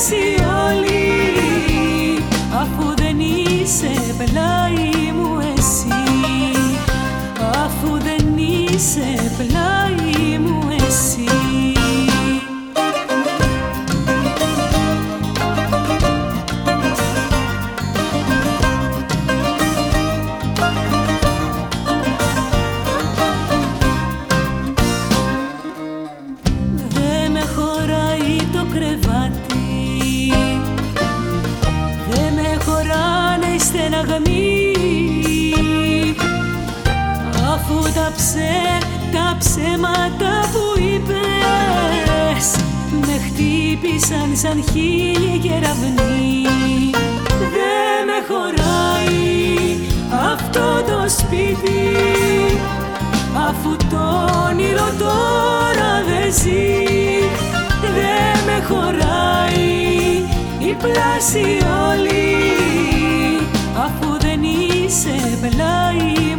πλάση όλη Αφού δεν είσαι Αφού τα ψε, τα ψέματα που είπες Με χτύπησαν σαν χίλιοι κεραυνοί Δεν με χωράει αυτό το σπίτι Αφού το όνειρο τώρα δεν ζει. Δεν με χωράει η πλάση όλη Αφού δεν είσαι πλάι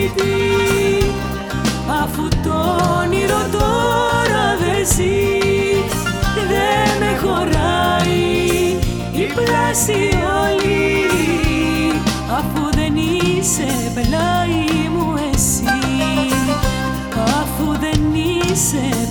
σπίτι. Αφού το όνειρο τώρα δεν ζει Δεν με χωράει η πλάση όλη. Αφού δεν είσαι πλάι μου εσύ. Αφού δεν είσαι